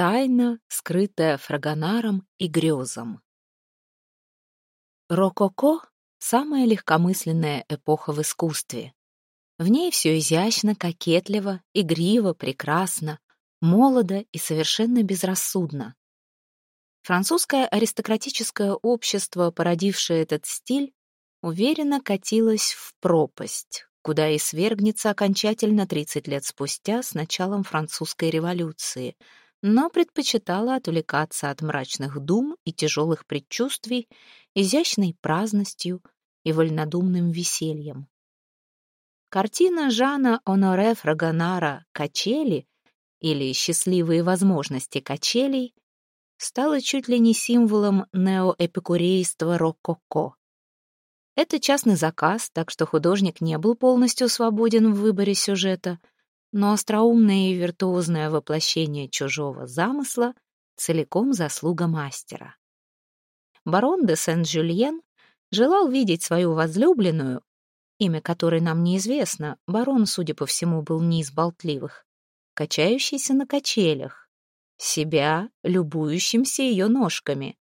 Тайна, скрытая фрагонаром и грезом. Рококо — самая легкомысленная эпоха в искусстве. В ней все изящно, кокетливо, игриво, прекрасно, молодо и совершенно безрассудно. Французское аристократическое общество, породившее этот стиль, уверенно катилось в пропасть, куда и свергнется окончательно 30 лет спустя с началом французской революции — но предпочитала отвлекаться от мрачных дум и тяжелых предчувствий изящной праздностью и вольнодумным весельем. Картина Жана Оноре Фрагонара «Качели» или «Счастливые возможности качелей» стала чуть ли не символом неоэпикурейства рококо. Это частный заказ, так что художник не был полностью свободен в выборе сюжета — но остроумное и виртуозное воплощение чужого замысла целиком заслуга мастера. Барон де Сен-Жюльен желал видеть свою возлюбленную, имя которой нам неизвестно, барон, судя по всему, был не из болтливых, качающейся на качелях, себя, любующимся ее ножками,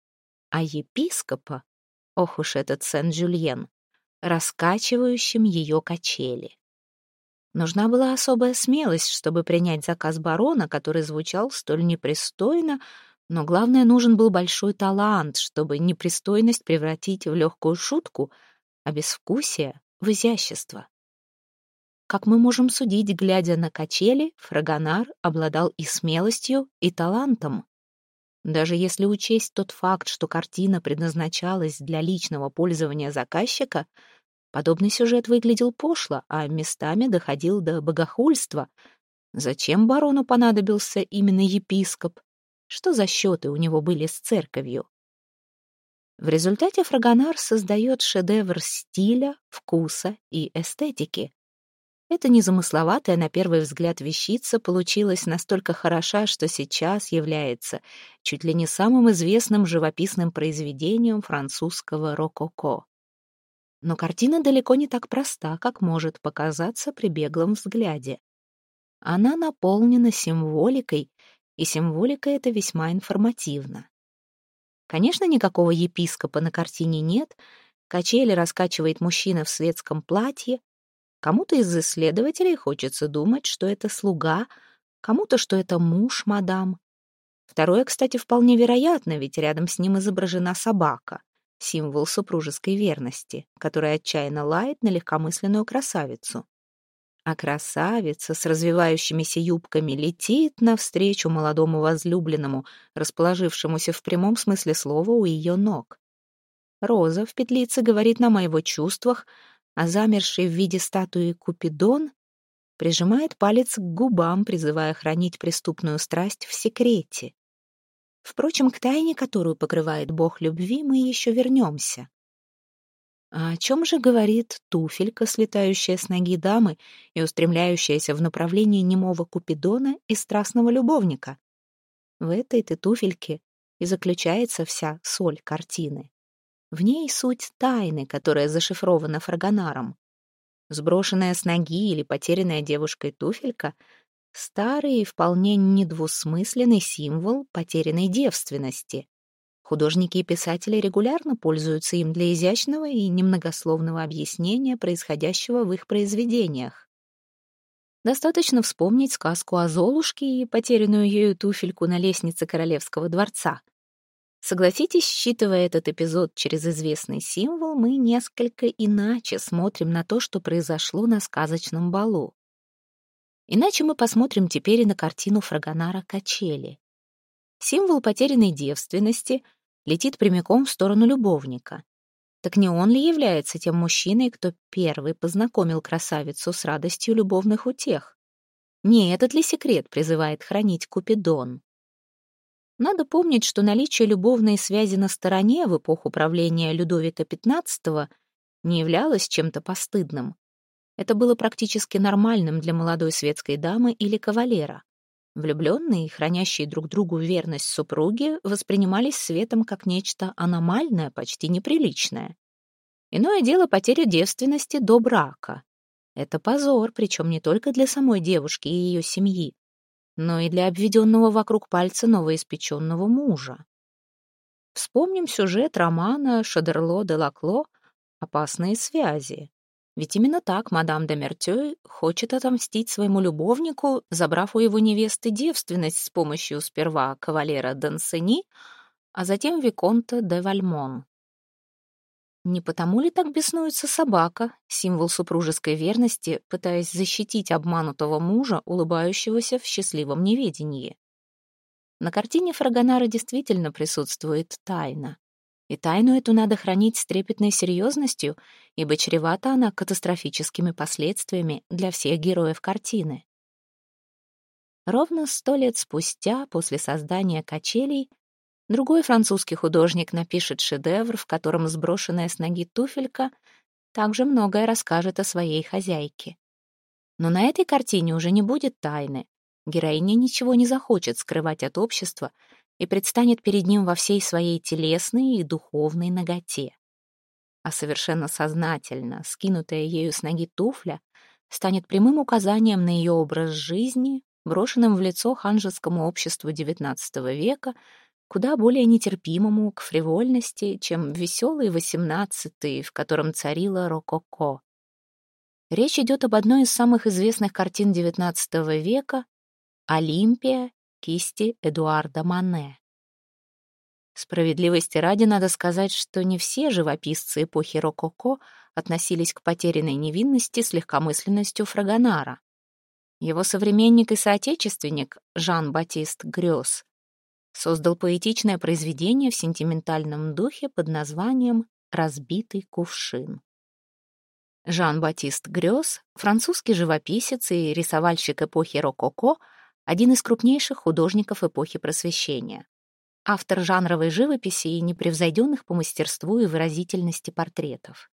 а епископа, ох уж этот Сен-Жюльен, раскачивающим ее качели. Нужна была особая смелость, чтобы принять заказ барона, который звучал столь непристойно, но главное, нужен был большой талант, чтобы непристойность превратить в легкую шутку, а безвкусие — в изящество. Как мы можем судить, глядя на качели, Фрагонар обладал и смелостью, и талантом. Даже если учесть тот факт, что картина предназначалась для личного пользования заказчика — Подобный сюжет выглядел пошло, а местами доходил до богохульства. Зачем барону понадобился именно епископ? Что за счеты у него были с церковью? В результате Фрагонар создает шедевр стиля, вкуса и эстетики. Эта незамысловатая на первый взгляд вещица получилась настолько хороша, что сейчас является чуть ли не самым известным живописным произведением французского рококо. Но картина далеко не так проста, как может показаться при беглом взгляде. Она наполнена символикой, и символика эта весьма информативна. Конечно, никакого епископа на картине нет, качели раскачивает мужчина в светском платье. Кому-то из исследователей хочется думать, что это слуга, кому-то, что это муж мадам. Второе, кстати, вполне вероятно, ведь рядом с ним изображена собака символ супружеской верности, который отчаянно лает на легкомысленную красавицу. А красавица с развивающимися юбками летит навстречу молодому возлюбленному, расположившемуся в прямом смысле слова у ее ног. Роза в петлице говорит нам о чувствах, а замерший в виде статуи Купидон прижимает палец к губам, призывая хранить преступную страсть в секрете. Впрочем, к тайне, которую покрывает бог любви, мы еще вернемся. А о чем же говорит туфелька, слетающая с ноги дамы и устремляющаяся в направлении немого Купидона и страстного любовника? В этой-то туфельке и заключается вся соль картины. В ней суть тайны, которая зашифрована фрагонаром. Сброшенная с ноги или потерянная девушкой туфелька — Старый и вполне недвусмысленный символ потерянной девственности. Художники и писатели регулярно пользуются им для изящного и немногословного объяснения происходящего в их произведениях. Достаточно вспомнить сказку о Золушке и потерянную ею туфельку на лестнице королевского дворца. Согласитесь, считывая этот эпизод через известный символ, мы несколько иначе смотрим на то, что произошло на сказочном балу. Иначе мы посмотрим теперь и на картину Фрагонара «Качели». Символ потерянной девственности летит прямиком в сторону любовника. Так не он ли является тем мужчиной, кто первый познакомил красавицу с радостью любовных утех? Не этот ли секрет призывает хранить Купидон? Надо помнить, что наличие любовной связи на стороне в эпоху правления Людовика XV не являлось чем-то постыдным. Это было практически нормальным для молодой светской дамы или кавалера. Влюбленные, хранящие друг другу верность супруги, воспринимались светом как нечто аномальное, почти неприличное. Иное дело потеря девственности до брака. Это позор, причем не только для самой девушки и ее семьи, но и для обведенного вокруг пальца новоиспеченного мужа. Вспомним сюжет романа Шадерло де Лакло «Опасные связи». Ведь именно так мадам де Мертёй хочет отомстить своему любовнику, забрав у его невесты девственность с помощью сперва кавалера Дансени, а затем Виконта де Вальмон. Не потому ли так беснуется собака, символ супружеской верности, пытаясь защитить обманутого мужа, улыбающегося в счастливом неведении? На картине Фрагонара действительно присутствует тайна. И тайну эту надо хранить с трепетной серьезностью, ибо чревата она катастрофическими последствиями для всех героев картины. Ровно сто лет спустя, после создания «Качелей», Другой французский художник напишет шедевр, в котором сброшенная с ноги туфелька также многое расскажет о своей хозяйке. Но на этой картине уже не будет тайны. Героиня ничего не захочет скрывать от общества и предстанет перед ним во всей своей телесной и духовной наготе. А совершенно сознательно скинутая ею с ноги туфля станет прямым указанием на ее образ жизни, брошенным в лицо ханжескому обществу XIX века — куда более нетерпимому к фривольности, чем веселый XVIII, в котором царила рококо. Речь идет об одной из самых известных картин XIX века «Олимпия» кисти Эдуарда Мане. Справедливости ради надо сказать, что не все живописцы эпохи рококо относились к потерянной невинности с легкомысленностью Фрагонара. Его современник и соотечественник Жан-Батист Грёс создал поэтичное произведение в сентиментальном духе под названием «Разбитый кувшин». Жан-Батист Грёс, французский живописец и рисовальщик эпохи рококо, один из крупнейших художников эпохи Просвещения. Автор жанровой живописи и непревзойденных по мастерству и выразительности портретов.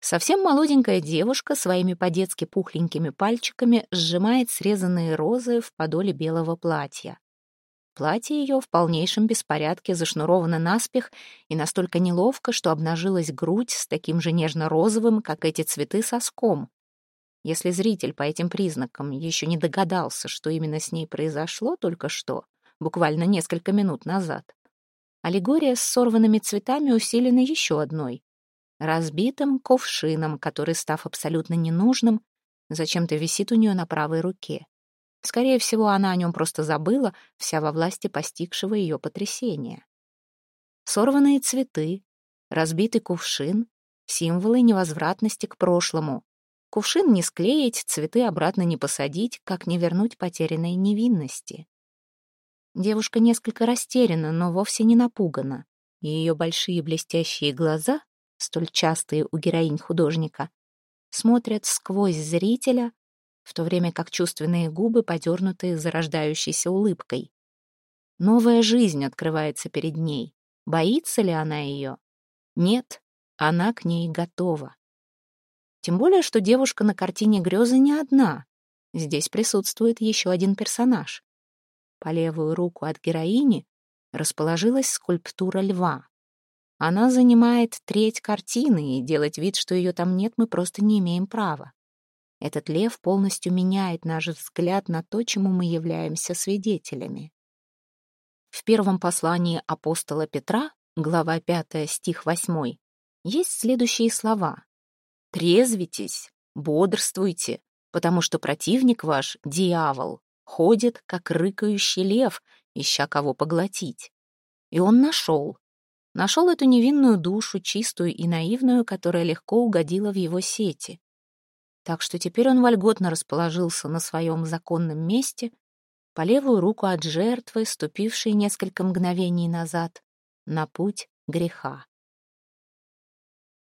Совсем молоденькая девушка своими по-детски пухленькими пальчиками сжимает срезанные розы в подоле белого платья. Платье ее в полнейшем беспорядке зашнуровано наспех и настолько неловко, что обнажилась грудь с таким же нежно-розовым, как эти цветы, соском. Если зритель по этим признакам еще не догадался, что именно с ней произошло только что, буквально несколько минут назад, аллегория с сорванными цветами усилена еще одной — разбитым ковшином, который, став абсолютно ненужным, зачем-то висит у нее на правой руке. Скорее всего, она о нем просто забыла, вся во власти постигшего ее потрясения. Сорванные цветы, разбитый кувшин — символы невозвратности к прошлому. Кувшин не склеить, цветы обратно не посадить, как не вернуть потерянной невинности. Девушка несколько растеряна, но вовсе не напугана. Ее большие блестящие глаза, столь частые у героинь художника, смотрят сквозь зрителя, в то время как чувственные губы подернуты зарождающейся улыбкой. Новая жизнь открывается перед ней. Боится ли она ее? Нет, она к ней готова. Тем более, что девушка на картине «Грезы» не одна. Здесь присутствует еще один персонаж. По левую руку от героини расположилась скульптура льва. Она занимает треть картины, и делать вид, что ее там нет, мы просто не имеем права. Этот лев полностью меняет наш взгляд на то, чему мы являемся свидетелями. В первом послании апостола Петра, глава 5, стих 8, есть следующие слова. «Трезвитесь, бодрствуйте, потому что противник ваш, дьявол, ходит, как рыкающий лев, ища кого поглотить. И он нашел. Нашел эту невинную душу, чистую и наивную, которая легко угодила в его сети. Так что теперь он вольготно расположился на своем законном месте, по левую руку от жертвы, ступившей несколько мгновений назад, на путь греха.